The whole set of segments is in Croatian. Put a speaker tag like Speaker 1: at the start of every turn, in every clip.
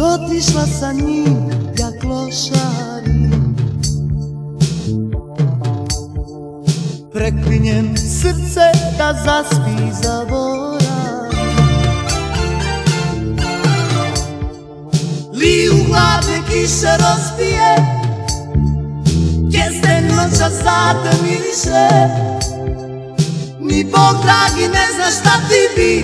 Speaker 1: otišla sa njim, ja klošarim Preklinjem srce da zaspi zaboravim Li u hladne kiše rozbije Jeste noća zlata miriše Ni Bog dragi ne zna šta ti bi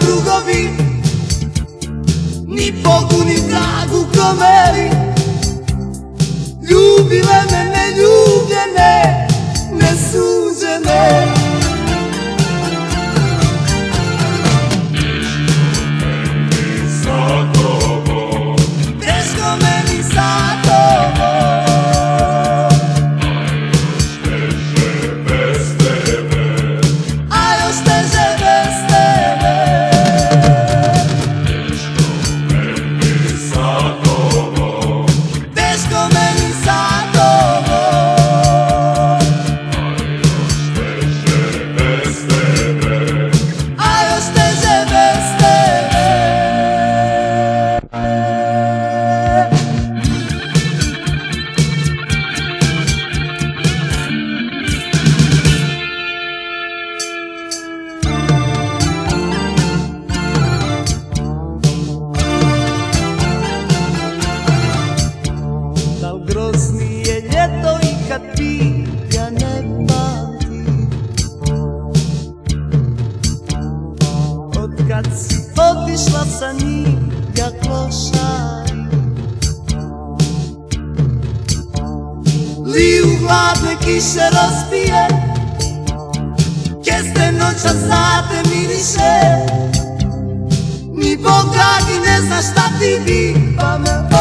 Speaker 1: drugovi Ni Bogu, ni vragu komeri Ljubile me neljubljene Nesuđene Teško meni sa otišla sa njim ja klošarim Li u hladne kiše rozbije Keste noća zlate miriše Ni Bog dragi ne zna šta ti bi Pa me